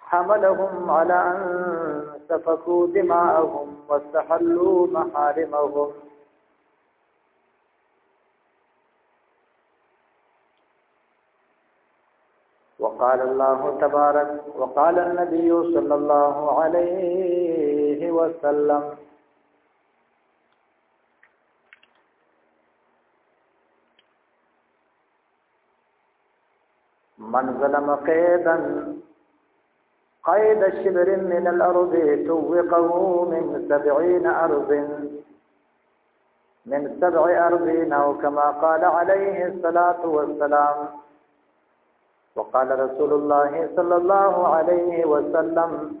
حملهم على أن سفكوا دماءهم واستحلوا محارمهم وقال الله تبارك وقال النبي صلى الله عليه وسلم من ظلم قيدا قيد شبر من الأرض توقه من سبعين أرض من سبع أرضين كما قال عليه الصلاة والسلام وقال رسول الله صلى الله عليه وسلم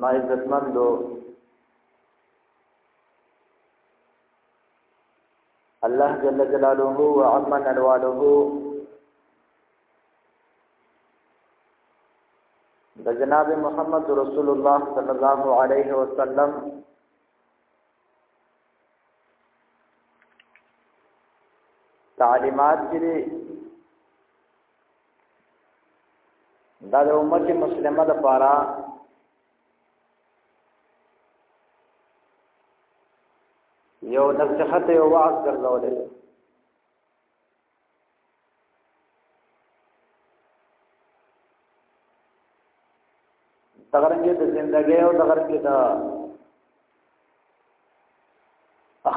ما عزتمندو الله جل جلاله وعمن الواله د جناب محمد رسول الله صلی الله علیه وسلم تعلیمات چې دا د امت مسلمه لپاره یو نصیحت یو وعظ ګرځول دي دغرنګي د ژوندۍ او دغرنګي د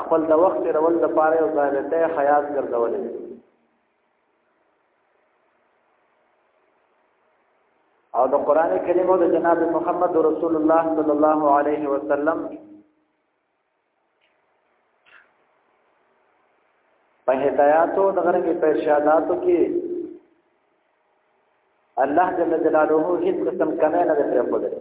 خپل د وخت رول د پاره او ځانته حیات ګرځول دي او د قران کریم او د جناب محمد رسول الله صلی الله علیه وسلم په هدایاتو د غره کې په ارشاداتو کې الله جل جلاله هیڅ قسم کمی نه دی پرې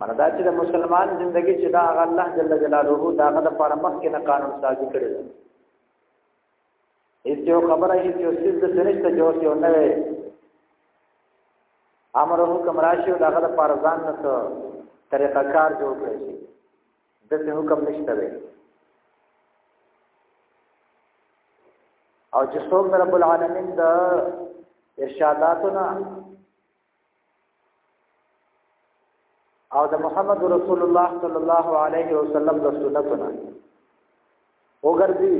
مردا چې د مسلمان ژوندۍ چې دا هغه الله جل جلاله دا هغه د پر مخ کې نه قانون سازي کړی دی هیڅ یو خبره هیڅ یو څه د سرشته جوړ یو نه وي امر حکم راشي او دا هغه د پر ځان نه طریقه کار جوړ کړی دغه حکم نشته دی او چې څوک رب العالمین د ارشاداتنا او د محمد رسول الله صلی الله علیه وسلم د سنتنا وګرځي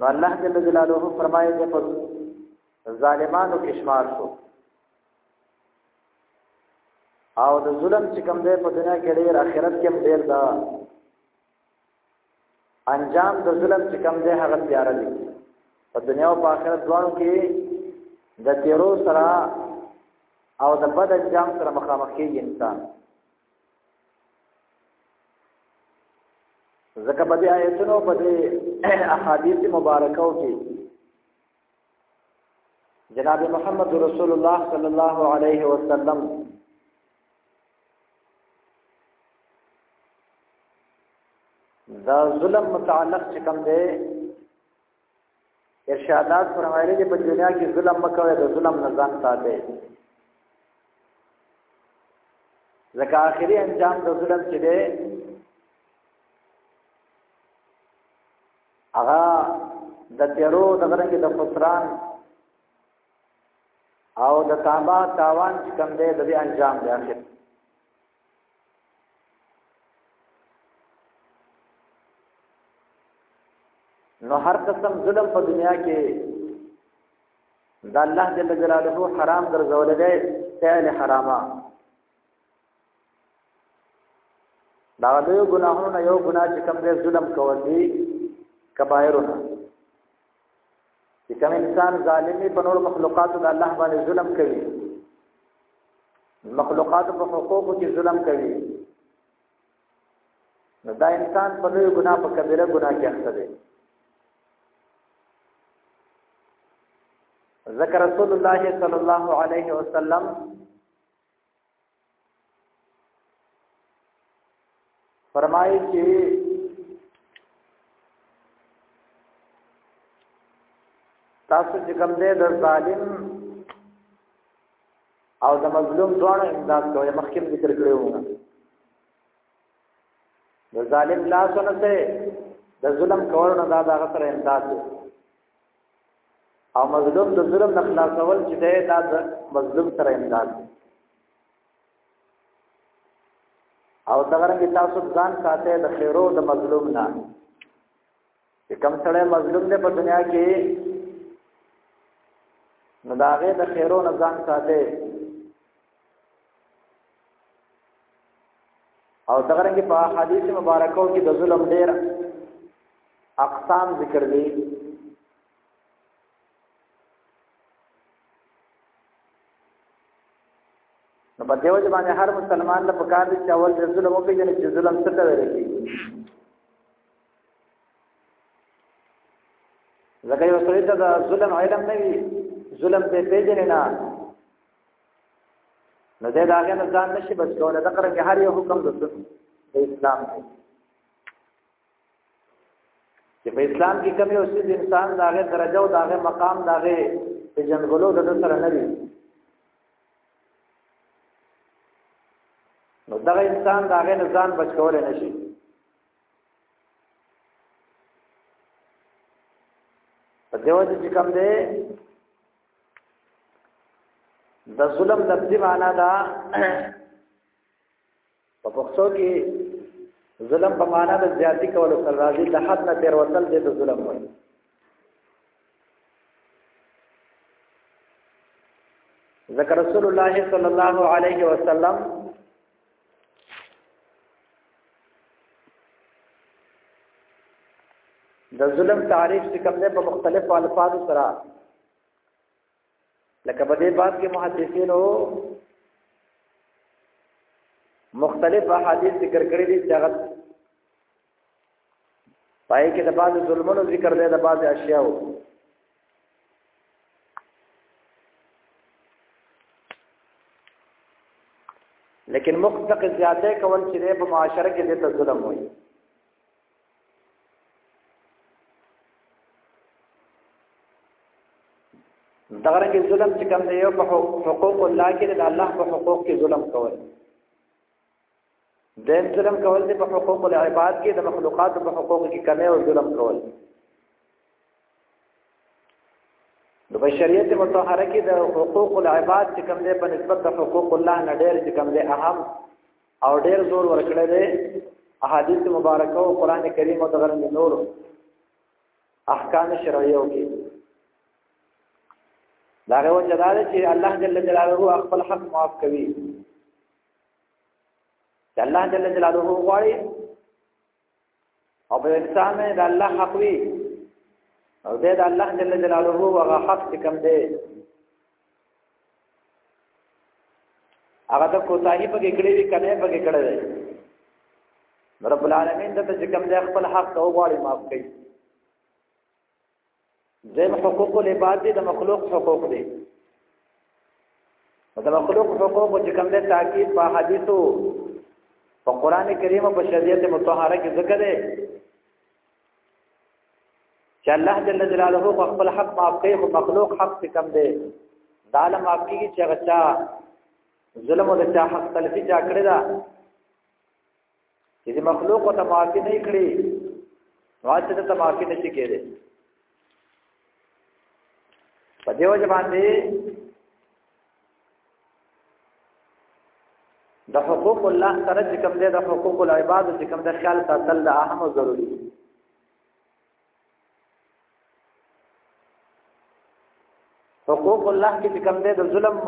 نو الله جل جلاله فرمایي چې په ظالمانو کې شمار شو او د ظلم چې کوم دی په دنیا کې ډیر آخرت کې هم ډیر دا انجام د ظلم چې کوم دی هغه تیار دی په دنیا او په آخرت دواړو کې د تیرو سره او د بد انجام سره مخامخ کېږي انسان ځکه په دې آیتونو په دې احادیث مبارکو کې جناب محمد رسول الله صلی الله علیه وسلم دا ظلم متعلق چې کوم دی ارشادات فرمایلی دی په دنیا کې ظلم مکوئ د ظلم نه ځان ساتئ ځکه آخري انجام د ظلم چې دی هغه د تیرو د غرنګ د خسران او د تابا تاوان چې کوم دی د دې انجام دی اخر نو هر قسم ظلم په دنیا کې د الله جل جلاله حرام ګرځول دی فعل حرامه دا لوی ګناهونه یو ګناه چې کوم دې ظلم کول دي کبایرونه چې کوم انسان ظالمي په نور مخلوقاتو د الله باندې ظلم کوي مخلوقاتو په حقوقو کې ظلم کوي نو دا انسان په لوی ګناه په کبیره ګناه کې اخته دی ذکر رسول الله صلی الله علیه وسلم فرمایي چې تاسو چې کوم دې د ظالم او د مظلوم دواړو امداد کوي مخکې ذکر کړی و د ظالم لاس نه ته د ظلم کول نه دا دغه سره امداد دی او مظلوم د ظلم نه خلاصول چې دی دا د مظلوم سره امداد دی او دغه رنګ تاسو ځان ساته د خیرو د مظلوم نه چې کم سره مظلوم دی په دنیا کې نو داغه د خیرو نه ځان ساته او دغه رنګ په حدیث مبارکو کې د ظلم ډیر اقسام ذکر دي نو په دیو باندې هر مسلمان له پکار دي چې اول د ظلم او پیژنې چې ظلم څه ته ویل کیږي زګي وسوي ته د ظلم علم نه وي ظلم دې پیژنې نه نو دې دا غنه ځان نشي بچ کوله د قرن هر یو حکم د اسلام دی چې په اسلام کې کوم یو سید انسان داغه درجه او داغه مقام داغه په جنګولو د سره نه دی نو دغه انسان داغه نه ځان بچ کولای نشي په دیو چې کوم دی د ظلم لفظي معنا دا په پښتو کې ظلم په معنا د زیاتی کولو سره راځي د حد نه تیر وتل د ظلم وایي ذکر رسول الله صلی الله علیه وسلم د ظلم تعریف چې کوم دی په مختلفو الفاظو سره لکه په دې باب کې محدثینو مختلف احادیث ذکر کړی دي چې هغه پای کې د بعض ظلمونو ذکر دی د بعض اشیاو لیکن مخدق زیاته کول چې په معاشره کې د ظلم وایي دغه رنګ ظلم چې کوم دی یو په حقوق الله کې د الله په حقوق کې ظلم کول دیم ظلم کول دی په حقوق العباد کې د مخلوقات په حقوق کې کمی او ظلم کول د بشریت متطهره کې د حقوق العباد چې کوم دی په نسبت د حقوق الله نه ډېر چې کوم دی اهم او ډېر زور ورکړی دی احادیث مبارکه او قران کریم او دغه نور احکام شرعیو کې دا غو جلاله چې الله جل جلاله خپل حق معاف کوي چې الله جل جلاله غواړي او په انسان باندې د الله حق وي او دې د الله جل جلاله هغه حق کوم دی هغه د کوتاهی په کې کړې وی کنه په کې کړې رب العالمین د ته کوم دی خپل حق او غواړي معاف کړي زم حقوق العباد دي د مخلوق حقوق دي د مخلوق حقوق چې کوم دي تاکید په حدیثو په قران کریم او په شریعت مطهره کې ذکر دی چې الله جل جلاله په خپل حق معاف کوي او مخلوق حق څخه کم دی دا له معاف کیږي چې غچا ظلم او د چا حق تلفي چا کړی دا چې مخلوق ته معافي نه کړي واجب ته معافي نه کېږي په دې وجه باندې د حقوق الله سره چې کوم دی د حقوق العباد چې کوم د خیال ساتل د اهم ضروري حقوق الله کې کوم دی د ظلم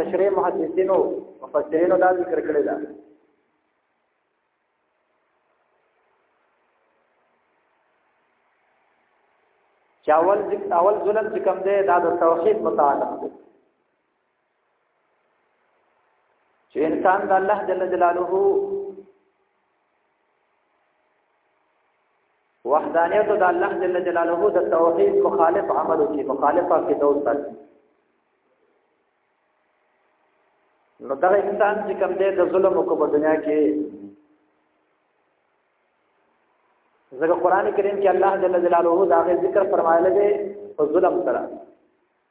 تشریح محدثینو مفسرینو دا ذکر کړی دا چاول ذکر اول ظلم چې کوم دی دا د توحید متعلق دی چې انسان د الله جل جلاله وحدانیت د الله جل جلاله د توحید مخالف عمل کی مخالفه کې دوت تر نو دا انسان چې کوم دی د ظلم او په دنیا کې ځکه قران کریم کې الله جل جلاله دا ذکر فرمایلی دی په ظلم سره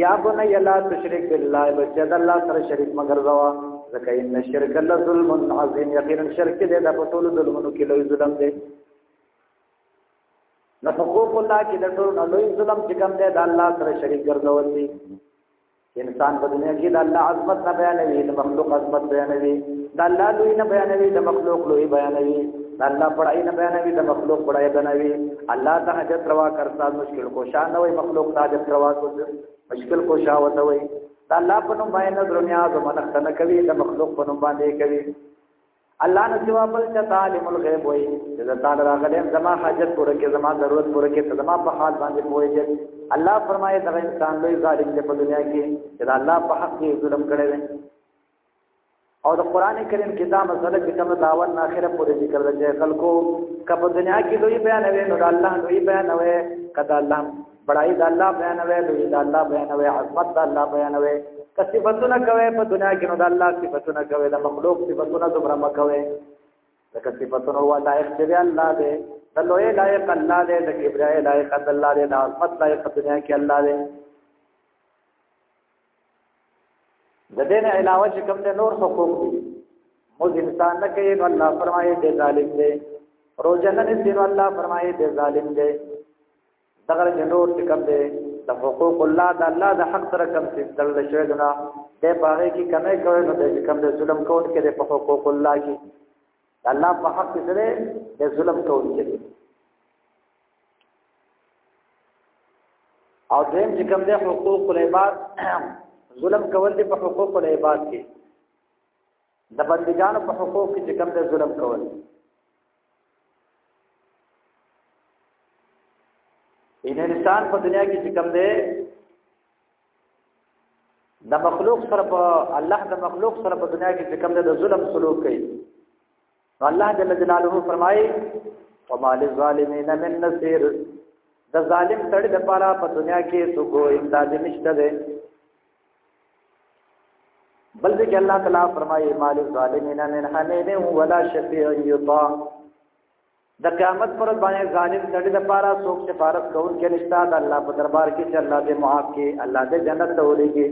یا بنی لا تشرک بالله بچا د الله سره شریک مگر زوا ځکه ان شرک الله ظلم عظیم یقینا شرک دې د ټول ظلمونو کې لوی ظلم دی نو حقوق الله کې د ټول لوی ظلم چې کوم دی د الله سره شریک ګرځول دي انسان په دنیا کې د الله عظمت نه بیانوي د مخلوق عظمت بیانوي د الله لوی نه بیانوي د مخلوق لوی بیانوي د الله پړای نه بیانوي د مخلوق پړای بیانوي الله ته حاجت روا کرتا مشکل کو شا نه وي مخلوق ته حاجت روا کو مشکل کو شا وته وي دا الله په نوم باندې نظر نیاز منښت نه کوي د مخلوق په نوم باندې کوي الله نه سوا بل چې عالم الغیب وي چې تعالی راغلی زما حاجت پوره کې زما ضرورت پوره کې زما په حال باندې پوهه دې الله فرمایي دا انسان لوی ظالم دی په دنیا کې چې الله په حق کې ظلم کړی دی او د قران کریم کې دا مسله چې کوم داوت نه اخره پورې ذکر ده چې خلکو کپ دنیا کې دوی بیان وي نو الله دوی بیان وي کدا الله بڑای د الله بیان وي دوی د الله بیان وي عظمت د الله بیان وي کسبتونه کوي په دنیا کې نو د الله صفاتونه کوي د مخلوق صفاتونه دومره مکوي د کسبتونه هو لایق دی الله دی د لوی لایق الله دی د کبرای لایق الله دی د عظمت لایق دنیا کې الله دی د دې نه علاوه چې کوم د نور حقوق دي موږ انسان نه کوي نو الله فرمایي د ظالم دی روزه نه دي نو الله فرمایي د ظالم دی دغه چې نور چې کوم دی د حقوق الله د الله د حق سره کوم څه دل شوی نه د باغې کې کمې کوي نو د کوم د ظلم کوون کې د حقوق الله کې الله په حق سره د ظلم کوون کې او دیم چې کوم دی حقوق العباد ظلم کول دی په حقوق العباد کې د بندګانو په حقوق کې چې کوم دی ظلم کول ان انسان په دنیا کې چې کوم دی د مخلوق سره په الله د مخلوق سره په دنیا کې چې کوم دی د ظلم سلوک کوي الله جل جلاله فرمایي وما للظالمین من نصير د ظالم سړي د پاره په دنیا کې څوک امداد نشته ده بل دې الله تعالی فرمایي مال الظالمین من حمیم ولا شفیع یطاع د قیامت پر باندې ظالم سړي د پاره څوک سفارت کوون کې نشته د الله په دربار کې چې الله دې معاف کړي الله دې جنت ته ولېږي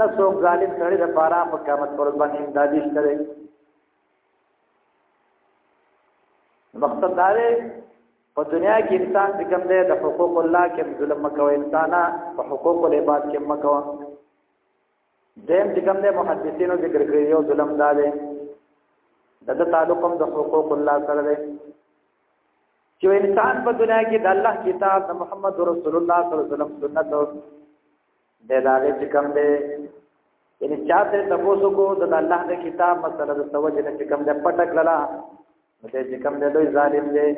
نه څوک ظالم سړي د پاره په قیامت پر باندې امداد نشته مقصد دا دی په دنیا کې انسان چې کوم دی د حقوق الله کې ظلم مکو انسان په حقوق العباد کې مکو دیم چې کوم دی محدثینو ذکر کړی یو ظلم دا دی د د تعلق هم د حقوق الله سره دی چې انسان په دنیا کې د الله کتاب د محمد رسول الله صلی الله علیه وسلم سنت او د داغه چې کوم دی یعنی چا ته تاسو کو د الله د کتاب مسله د توجه نه چې کوم دی پټک للا نو دې چې کوم دی لوی ظالم دی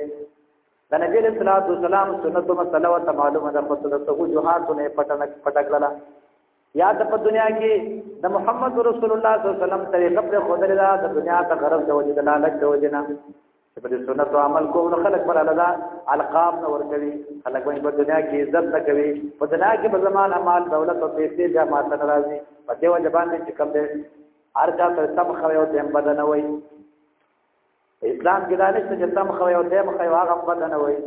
د نبی صلی الله علیه وسلم سنت او مسله او معلومه ده په څه ته جوهات نه پټنک پټک للا یا د په دنیا کې د محمد رسول الله صلی الله علیه وسلم طریقه پر خدای دا د دنیا ته غرض د وجه د لالچ د وجه نه چې په سنت او عمل کوو نو خلک پر الله القاب نه ور کوي خلک باندې په دنیا کې عزت نه کوي په دنیا کې په زمانه مال دولت او پیسې بیا ماته ناراضي په دې وجه باندې چې کوم دې هر چا ته سم خو یو تم بدن وای اسلام کې دا نشته چې سم خو یو تم خو هغه بدن وای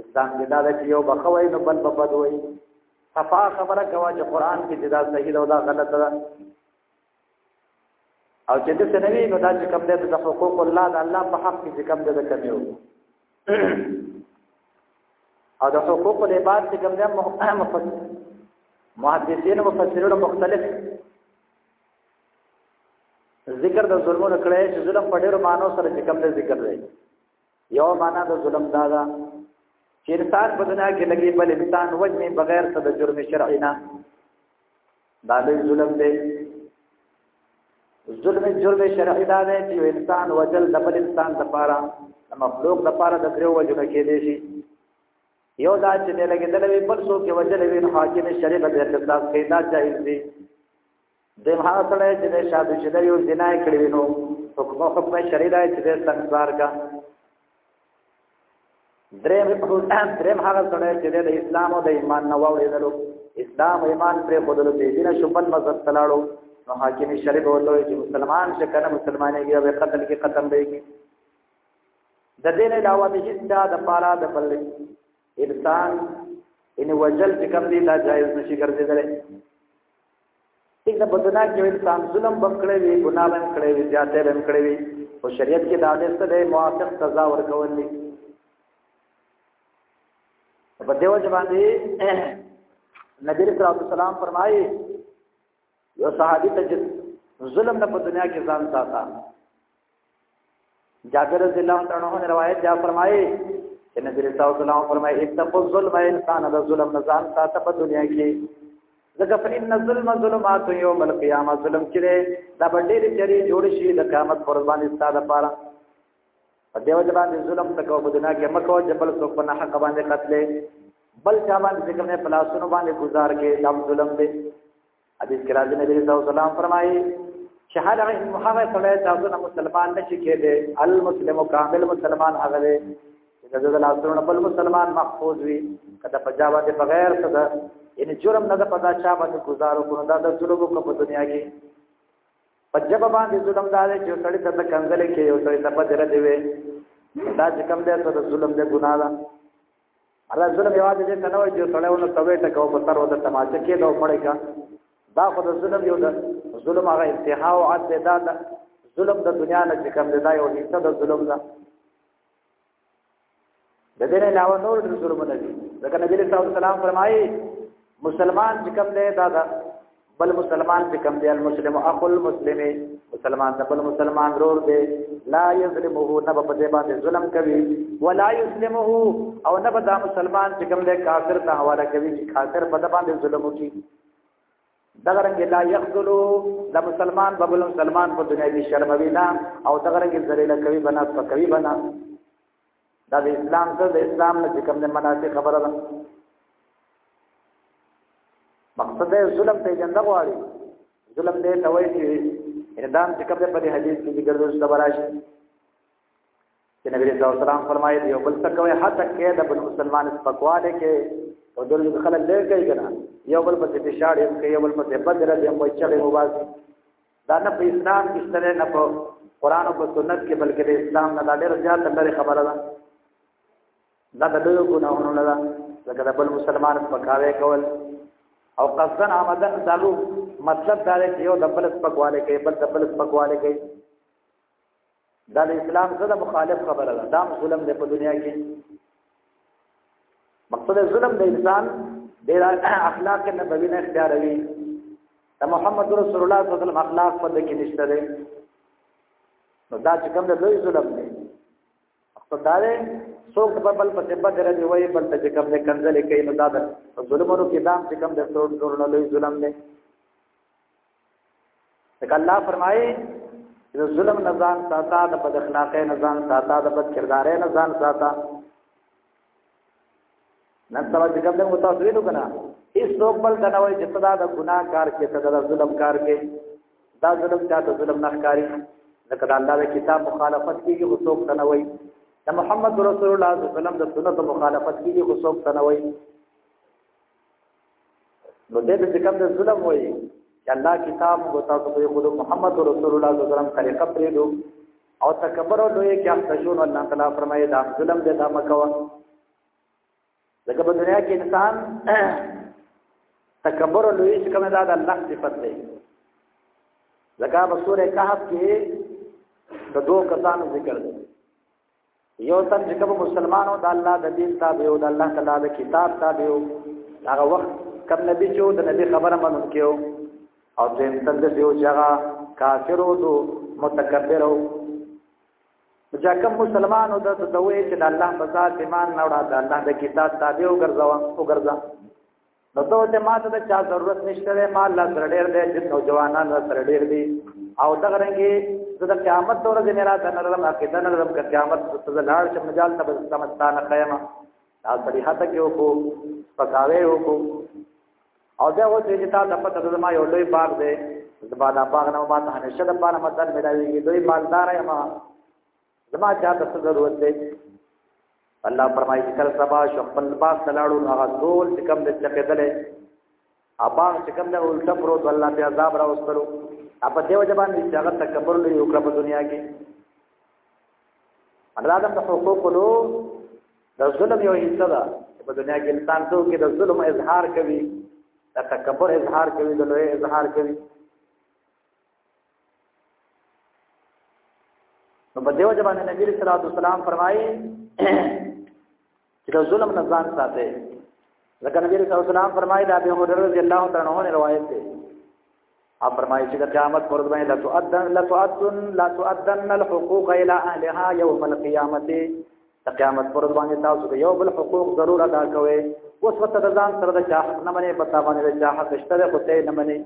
اسلام کې دا چې یو بخوي نو بل بد وای صفا خبره کوا چې قران کې دا صحیح او دا غلط ده او چې د سنوي نو دا چې کوم دی د حقوق الله د الله په حق کې کوم دی د کمیو او د حقوق العباد چې کوم دی محدثین او مفسرین مختلف ذکر د ظلمونو کړی چې ظلم په ډیرو معنی سره چې کوم دی ذکر دی یو معنا د ظلم دا ده چې انسان په دنیا کې لګي بل انسان وجني بغیر څه د جرم شرعي نه دا د ظلم دی ظلم جرم شرعي دا دی چې انسان وجل د بل انسان لپاره مخلوق لپاره د درو وجنه کې دی شي یو دا چې لګي د لوي بل څوک وجل وي حاکم شرعي به د اخلاص کې دا جاهل دی دیم هغه سره چې د شادو چې د یو زنا کړی وینو حکم حکم شری دی چې د سنگسار کا دریم دریم هغه سره چې د اسلام او د ایمان نه واوړېدلو اسلام او ایمان پر خودلو دې دینه شپن مذهب تلاړو نو حاکم شری به وته چې مسلمان چې کنه مسلمانې کې به قتل کې ختم دی د دې علاوه د هیڅ د پاره د بل انسان ان وجل چې کوم دی دا جایز نشي ګرځیدل څنګه بدنا کې انسان ظلم بکړې وي ګناه بم کړې وي زیاته بم کړې وي او شریعت کې دا دې سره موافق سزا ورکول دي په دیو ځبان دي نبی رسول الله سلام فرمایي یو صحابي ته ظلم نه په دنیا کې ځان ساته جابر رضی الله تعالی عنہ روایت دا فرمایي چې نبی رسول الله صلی الله علیه وسلم فرمایي اتقوا الظلم انسان د ظلم نه ځان ساته په دنیا کې ځکه په ان ظلم ظلمات یوم القیامه ظلم کړي دا باندې چری جوړ شي د قیامت پر باندې ستاده پاره په دیو ځبان ظلم تکو په دنیا کې مکو جبل سو په نه حق باندې قتل بل چا باندې ذکر نه پلاسونو باندې گزار کې دا ظلم دی حدیث کې راځي نبی صلی الله علیه وسلم فرمایي چې هغه هغه سره تاسو نه مسلمان نشي کېدی المسلم کامل مسلمان هغه دی چې د الله سره بل مسلمان محفوظ وي کله په جواب دې بغیر څه ده یعنی جرم نه ده پتا چا باندې گزارو کو دا د ظلم کو په دنیا کې په جواب باندې ظلم دار چې سړی ته کنځلې کې یو سړی ته بدره دی دا چې کوم دی ته ظلم دی ګناه ده الله ظلم یوازې دې ته نه وایي چې سړی ونه توې ټکو په سر وته تماشه کې دا مړی کا دا خو د ظلم یو ده ظلم هغه انتها او عد ده دا ظلم د دنیا نه چې کم ده یو حصہ د ظلم ده د دې نه علاوه نور د ظلم نه دي ځکه نبی صلی الله علیه وسلم فرمایي مسلمان چې کم ده دا دا بل مسلمان چې کوم دی المسلم اخو المسلم مسلمان د بل مسلمان ورور دی لا یظلمه نه په دې باندې ظلم کوي ولا یسلمه او نه دا مسلمان چې کوم دی کافر ته حواله کوي چې کافر په دې باندې ظلم کوي دغه رنګ لا یخذلو د مسلمان په بل مسلمان په دنیا کې شرموي نه او دغه رنګ ذلیل کوي بنا کوي بنا دا د اسلام سره د اسلام نه کوم نه مناسب خبره ده مقصد یې ظلم ته جنده غواړي ظلم دې ته وایي چې اعدام چې کوم په حدیث کې ذکر دوست براشي چې نبی صلی الله علیه وسلم فرمایي یو بل څه کوي حتی کې د بل مسلمان سپکواله کې او دل خلک لږ کوي کنه یو بل په دې شاړې کې یو بل په دې بدره دې مو چلې مو باسي دا نه په اسلام کې ستره نه په قران او په سنت کې بلکې د اسلام نه ډېر زیات لري خبره ده دا د لوی ګناهونو نه ده لکه د بل مسلمان په کاوه کول او قصدن عمدن دالو مطلب دا دی چې یو د بل سپکواله کوي بل د بل سپکواله کوي دا د اسلام سره مخالف خبره ده دا ظلم دی په دنیا کې مقصد ظلم د انسان د اخلاق نبوي نه اختیاروي د محمد رسول الله صلی الله علیه وسلم اخلاق په دې کې نشته دی نو دا چې کوم د لوی ظلم دی مقصد دا دی څوک په بل په تبه درې دی وایي بل ته کوم نه کنځلې کوي نو دا د ظلمونو کې دام چې کوم د څوک ټول لوی ظلم دی ځکه الله فرمایي د ظلم نه ځان ساته د بد اخلاقۍ نه ځان ساته د بد کردارۍ نه ځان ساته نن سبا چې کوم د متاسوینو کنه هیڅ څوک بل کنه وایي چې دا د ګناه کار کې ته د ظلم کار کې دا ظلم چا ته ظلم نه ښکاری ځکه د الله د کتاب مخالفت کیږي خو څوک نه وایي د محمد رسول الله صلی الله علیه وسلم د سنت مخالفت کیږي خو څوک نه وایي نو دې ته کوم د ظلم وایي چې الله کتاب او تاسو په خود محمد رسول الله صلی الله علیه وسلم طریقه پرې دو او تکبر او لوی کې اخته شو نو الله تعالی فرمایي دا ظلم دې دا مکوه لکه په دنیا کې انسان تکبر او لوی څخه دا د الله صفت دی لکه په سورې کهف کې د دوه کسانو ذکر دی یو تن چې کوم مسلمانو د الله د دین تابع او د الله تعالی د کتاب تابع هغه وخت کوم نبی چې د نبی خبره منو کېو او دین تند دیو جگہ کافر او دو متکبر او چې کوم مسلمانو د دوی چې د الله په ذات ایمان نه وړا د الله د کتاب تابع او ګرځوا او ګرځا نو ته ته ما ته چا ضرورت نشته دی ما الله سره ډېر دی چې نوجوانان سره ډېر دي او دا رنګي زه د قیامت تور دې میرا د نړم عقیده نړم ک قیامت ته لاړ چې مجال ته بس سمستانه قیامه دا صریحه ته کې وکړو پکاوي وکړو او دا و چې تا د پته د ما یو لوی باغ دی زبادا باغ نه ما ته همیشه د پاره مدد ملاوي لوی مالدار یم زما چا ته څه ضرورت دی الله فرمایي چې کله سبا شو خپل باغ ته لاړو نو هغه ټول چې کوم د چقېدلې اباغ چې کوم د الټه پروت الله په عذاب را وستلو اپا دیو جبان دې هغه تکبر لري او کړه په دنیا کې الله آدم د حقوق له د ظلم یو حصہ ده په دنیا کې انسان څو کې د ظلم اظهار کوي د تکبر اظهار کوي د لوی اظهار کوي نو په دیو ځبانه نبی صلی الله علیه وسلم فرمایي چې د ظلم نه ځان ساتي ځکه نبی صلی الله علیه وسلم فرمایي دا به هرره رضی الله تعالی عنہ روایت دی او فرمایي چې د قیامت پر ورځ باندې لا تؤدن لا تؤدن لا تؤدن الحقوق الى اهلها يوم القيامه د قیامت پر ورځ باندې تاسو د یو بل حقوق ضرور ادا کوئ اوس وته د ځان سره د چا حق نه منې پتا باندې د چا حق شته خو ته نه منې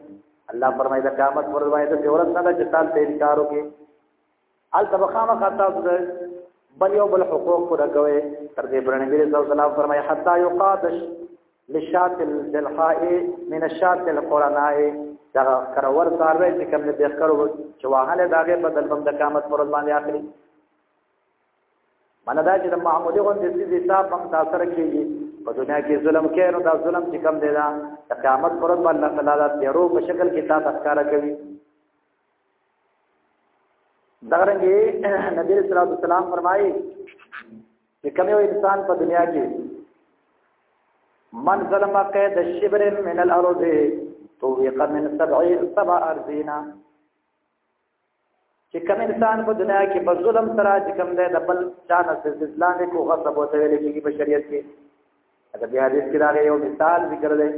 الله فرمایي دا قیامت پر وای د ورځ نه چې تاسو ته انکار وکړي ال تبخامه خاطا بل یو بل حقوق پر کوي تر دې برنه دې صلی الله علیه فرمایي حتا یقادش لشات الجلحاء من الشات القرناء دا کرور ساروي چې کوم دې ښکرو چې واهله داګه بدل بم د قیامت پر ورځ باندې اخلي معنی دا چې د معمولی غوندې سیز حساب هم تا سره کېږي په دنیا کې ظلم کوي نو دا ظلم چې کم دی دا د قیامت پر ورځ الله تعالی دا تیرو په شکل کې تا تذکرہ کوي دا رنګه نبی صلی الله علیه وسلم فرمایي چې کوم یو انسان په دنیا کې من ظلم قید الشبر من الارض توقع من سبع سبع ارضینا چې کوم انسان په دنیا کې په ظلم سره چې کوم دی د بل چانه استدلال کو غصب او تویل کېږي په شریعت کې دا بیا دې کې راغی یو مثال ذکر دی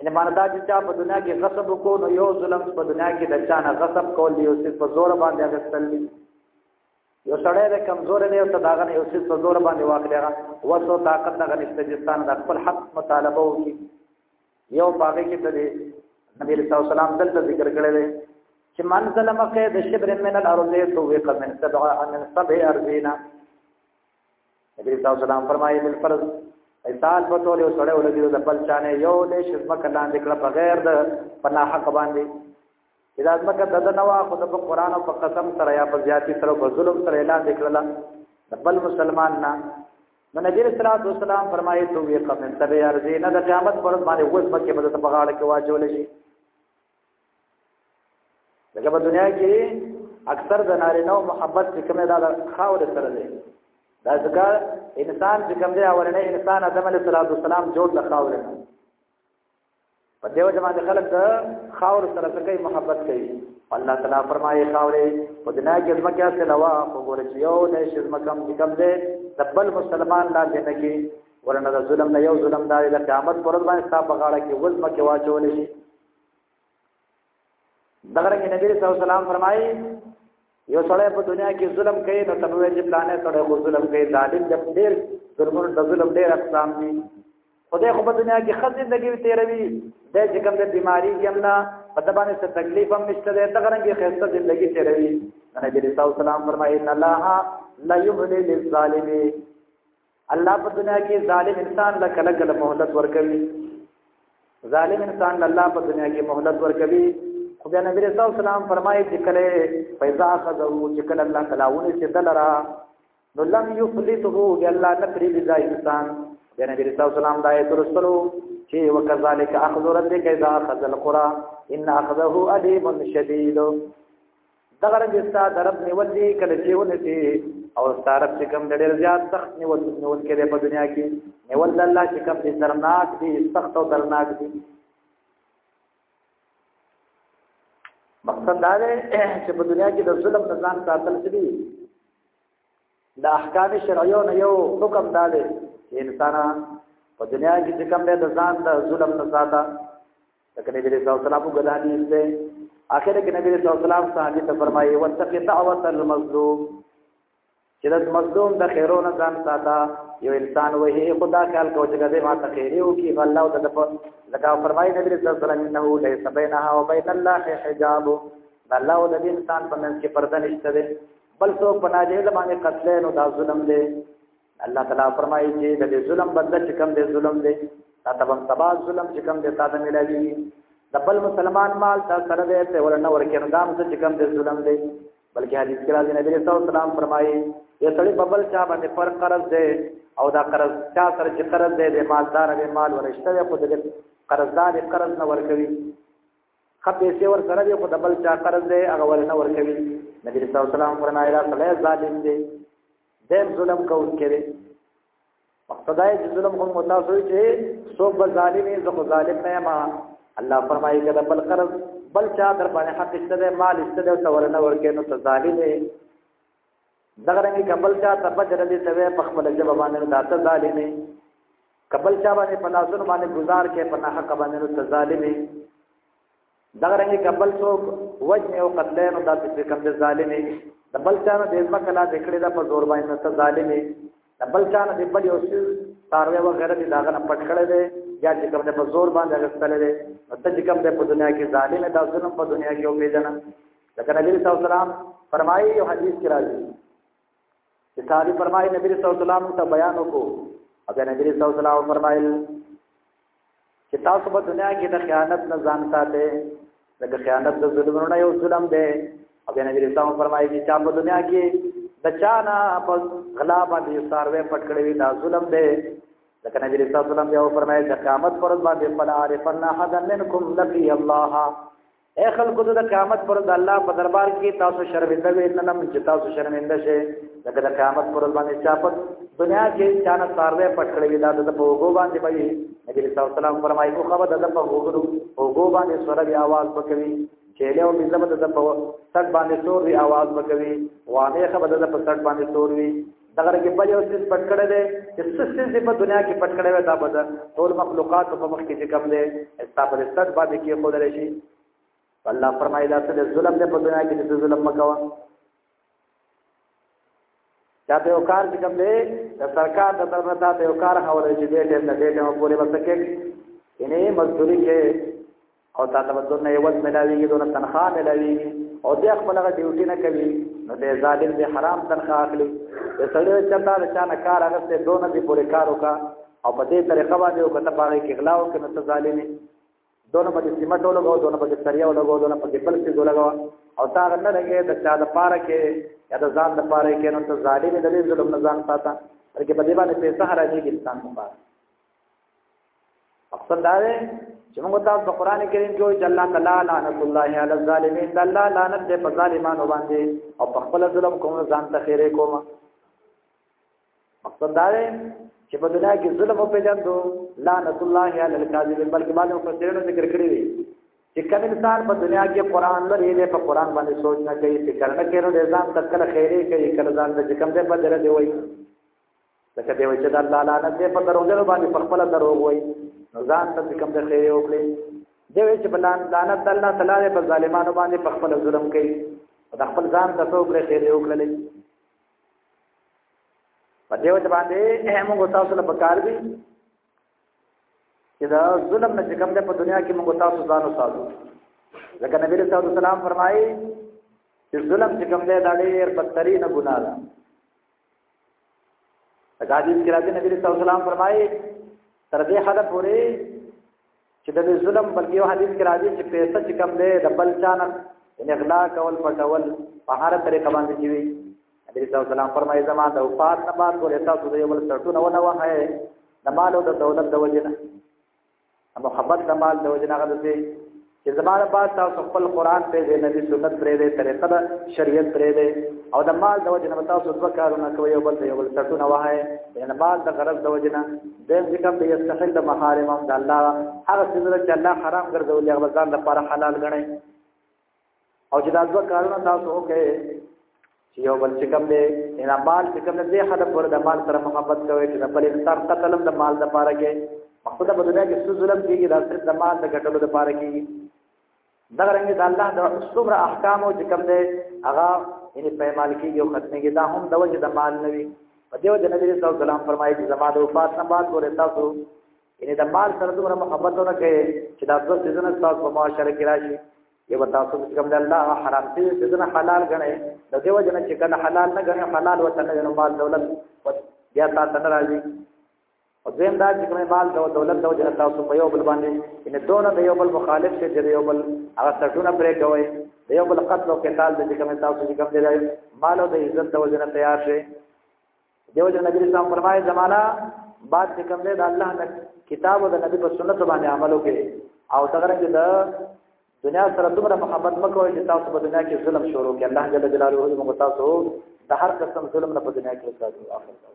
ان ماندا چې چا په دنیا کې غصب کو نو یو ظلم په دنیا کې د چانه غصب کول یو څه په زور باندې غسل دی یو سړی د کمزور دی او تداغه یو څه په زور باندې واقع دی وسو طاقت دغه نشته چې ستان د خپل حق مطالبه وکړي یو باغې کې ته دې نبی رسول الله سلام دلته ذکر کړی دی چې من ظلم قید شبر من الارض تو وق من سبع من سبع ارضینا نبی رسول الله سلام فرمایي بل فرض ایتال په تول یو سړی ولګي د بل چانه یو له شزمه کلاندې کړه بغیر د پناه حق باندې اذا ځمکه د دنوا خو د قرآن او په قسم سره یا په زیاتی سره په ظلم سره اعلان وکړل د بل مسلمان نه نو نبی رسول الله صلی الله علیه فرمایي تو وی قم تبع ارزی نه د قیامت پر باندې وځ پکې بده په غاړه کې واچول شي دغه په دنیا کې اکثر د نارینه او محبت چې کومه دا خاور سره دی دا ځکه انسان چې کوم دی اورنه انسان آدم علیه السلام جوړ د خاور نه په دیو جماعت خلک د خاور سره کوي محبت کوي الله تعالی فرمایي خاورې په دنیا کې زمکه سلوا وګوره چې یو د شزمکم کم دې دبل مسلمان لا دې نه کې ورنه د ظلم نه یو ظلم داري د قیامت پر ورځ باندې صاحب غاړه کې وزمکه واچول شي دغه رنګ نبی صلی الله علیه وسلم فرمایي یو سړی په دنیا کې ظلم کوي نو تبوی چې پلانې سړی خو ظلم کوي ظالم د ډېر ظلمونو د ظلم ډېر اقسام دي خدای خو په دنیا کې خځه زندگی تیروي د چې کوم د بیماری کې امنا په دبانې څه تکلیف هم نشته ده دغه رنګ خسته زندگی تیروي نبی صلی الله علیه وسلم فرمایي ان الله لا یملی للظالم الله په دنیا کې ظالم انسان له کله کله مهلت ورکوي ظالم انسان له الله په دنیا کې مهلت ورکوي خو بیا نبی رسول الله سلام فرمایي چې کله پیدا خزو چې کله الله تعالیونه چې دلرا نو لم یفلته یا الله نکری بذا انسان بیا نبی رسول الله سلام دایې ترسلو چې وکذالک اخذ ربک اذا اخذ القرى ان اخذه الیم شدید دغه رنګ ستا د رب نیول دی کله چې ونسي او ستا رب چې کوم د ډېر زیات سخت نیول نیول کړي په دنیا کې نیول د الله چې کوم دې درناک دي سخت او درناک دي مقصد دا دی چې په دنیا کې د ظلم نه ځان ساتل دي د احکام شرعیو نه یو حکم دا دی چې انسان په دنیا کې چې کوم دې د ځان د ظلم نه ساته لکه نبی صلی الله علیه وسلم وګړه حدیث ده اخر کې نبی صلی الله علیه وسلم صحابي ته فرمایي وتقي دعوت المظلوم چې د مظلوم د خیرونو ځان ساته یو انسان وې خدا خیال کو چې دې ما ته خیریو کې الله تعالی په لکه فرمایي نبی صلی الله علیه وسلم انه ليس بينها وبين الله حجاب الله او د انسان په منځ کې پرده نشته ده بل څوک په ناجیل باندې قتل نو دا ظلم دی الله تعالی فرمایي چې د ظلم بدل چې کم دی ظلم دی تا ته هم سبا ظلم چې کم دی تا ته ملاوي د بل مسلمان مال تا سره دی ته ورنه ورکه نه دام چې کم دی ظلم دی بلکې حدیث کې راځي نبی رسول سلام فرمایي یو سړی په بل چا باندې پر قرض دی او دا قرض چا سره چې قرض دی د مالدار به مال ورشته دی خو د قرضدار قرض نه ورکوي خپې سي ور سره دی خو د بل چا قرض دی هغه ورنه ورکوي نبی رسول سلام فرمایي دا سړی ظالم دی دیم ظلم کوم کړي مقصدای چې ظلم هم متاسو چې سو به ظالمي زه خو ظالم نه ما الله فرمایي کړه بل قرض بل چا در باندې حق استده مال استده او ورنه ورکې نو ته ظالم دی دغه رنګ کبل چا تبجر دې سوي په خپل جواب باندې دا ته ظالم دی کبل چا باندې پلاسون باندې گزار کې په حق باندې نو ته ظالم دی دغه رنګ کبل څوک وجه او قتل نو دا چې کوم د ظالمي د بل چا نه د عزت کلا د کړي دا په زور باندې ته ظالمي د بل چا نه د بل یو څه تاروي و غیره دي داغه نه پټ کړي دي یا چې کوم د په زور باندې غستل دي ته چې کوم د په دنیا کې ظالم دا ظلم په دنیا کې او پیژنه لکه نبی صلی الله علیه وسلم فرمایي یو حدیث کې راځي چې صحابي فرمایي نبی صلی الله علیه وسلم ته بیان وکړو او بیا نبی صلی الله علیه وسلم فرمایل چې تاسو په دنیا کې د خیانت نه ځان ساتئ د خیانت د ظلمونو نه یو ظلم دی او بیا نبی صلی الله علیه وسلم فرمایي چې چا په دنیا کې د چا نه په غلا باندې ساروي پټ کړی وي دا ظلم دی لکه نبی صلی الله علیه وسلم بیا فرمایي د قیامت پر ورځ باندې فلا عارفن احد منکم لقي الله اے خلکو د قیامت پر د الله په دربار کې تاسو شرمنده وي نه نم چې تاسو شرمنده شئ لکه د قیامت پر باندې چاپت دنیا کې چانه ساروې پټ کړې وي دا د په وګو باندې به نبی صلی الله علیه وسلم فرمایي خو خبر د په وګو وګو باندې سره بیا आवाज وکوي چيله او بزمت د په سټ باندې سور وی आवाज وکوي وانه خبر د په سټ باندې سور وی دغه رنګ بل یو څه پټ کړی دی چې څه څه په دنیا کې پټ کړی وي دا به ټول مخلوقات په مخ کې چې کم دی استابل ست باندې کې خو درې شي الله فرمایي دا څه ظلم دی په دنیا کې چې ظلم مکوا دا ته یو کار چې کم دی د سرکار د طرف نه ته یو کار حواله چې دې ټیم نه دې ټیم پورې وسکه یعنی مزدوري کې او تا ته دونه یو څه ملاویږي دونه تنخواه ملاویږي او دی خپل هغه ډیوټي نه کوي نو دی ظالم دی حرام تنخواه اخلي د سړی چرته د چا نه کار اغسته دونه دی پورې کار وکا او په دې طریقه باندې او کته باغې کې غلا او کنه ته ظالم دونه په سیمه ټولو غو دونه په سریا ولګو دونه په بل څه ولګو او تا نه لګي د چا د پاره کې یا د ځان د پاره کې نو ته ظالم دی ظلم نه ځان ساته ورکه په دې باندې پیسې حرامي کې انسان مخه مقصد دا دی چې موږ تاسو په قران کریم کې وایي چې الله تعالی لعنت الله علی الظالمین د الله لعنت دې په ظالمانو باندې او په خپل ظلم کوم ځان ته خیره کوم مقصد دا دی چې په دنیا کې ظلم په جندو لعنت الله علی الکاذبین بلکې باندې په سرونو ذکر کړی دی چې کوم انسان په دنیا کې قران لري دې په قران باندې سوچ نه کوي فکر نه کوي نو ځان تکل خیره کوي کله ځان ته کوم دې بدل دی وایي لکه دی چې د الله لعنت دی په دروغجنو باندې په خپل دروغ وای نو ځان ته کوم د خیر یو کړی دی چې په لعنت الله تعالی په ظالمانو باندې په خپل ظلم کوي د خپل ځان ته څو کړی خیر یو کړل په دیو ته باندې موږ تاسو له پکار دي چې دا ظلم نه کوم دی په دنیا کې موږ تاسو ځان وساتو لکه نبی رسول الله سلام فرمایي چې ظلم چې کوم دی دا ډېر بدترینه ګناه ده دا حدیث کې راځي نبی رسول الله فرمایي تر دې حد پورې چې د ظلم بلکې یو حدیث کې راځي چې پیسې چې کم دی د بل چا نه اغلا کول پټول په هر طریقه باندې چې وي نبی رسول الله سلام فرمایي زما د وفات نه بعد ورته تاسو د یو بل سرتونه ونه وهه د مال او د دولت د وجنه محبت د مال د وجنه غل دی چې زماره بعد تاسو خپل قران په دې نبی سنت پرې دې طریقه د شریعت پرې دې او د مال د وجنه تاسو دوه کارونه کوي یو بل یو بل څټونه وهاي د مال د غرض د وجنه د ذکر به یستحل د محارم د الله هغه څه چې الله حرام ګرځولې هغه ځان لپاره حلال ګڼي او چې دا دوه کارونه تاسو وکړئ چې یو بل چې کوم دی ان مال چې کوم دی خلک ور د مال سره محبت کوي چې د بل انسان قتل هم د مال د پاره کې مقصد په دنیا کې څه ظلم کیږي دا صرف د مال د ګټلو د پاره کیږي دا رنګ د الله د څومره احکام او چې کوم دی هغه یعنی پیمال کیږي او ختمه کې دا هم د وجه د مال نه وي په دیو جن نبی صلی الله علیه وسلم فرمایي چې زما د وفات نه بعد ګوره تاسو یعنی د مال سره دومره محبت نه کوي چې دا څه سيزنه تاسو په معاشره کې راشي یو تاسو چې کوم د الله حرام دي سيزنه حلال غني د دې وجه نه چې کنه حلال نه غني حلال وته نه غني مال دولت بیا تاسو نه راځي او زم دا چې کوم مال د دولت د وجه تاسو په یو بل باندې ان دونه د یو بل مخالف شي د یو بل هغه سټونه پرې کوي د یو بل قتل او قتال د کوم تاسو چې کوم دی مال او د عزت د وجه تیار شي دیو جن نبی اسلام فرمایي زمانہ بعد چې کوم دی د الله د کتاب او د نبی په سنت باندې عمل وکړي او دغه رنګ د دنیا سره دومره محبت مکوئ چې تاسو په دنیا کې ظلم شروع کړئ الله جل جلاله دې موږ تاسو د هر قسم ظلم نه په دنیا کې وساتي اخر دا